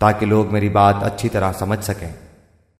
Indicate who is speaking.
Speaker 1: ताकि लोग मेरी बात अच्छी तरह समझ सकें।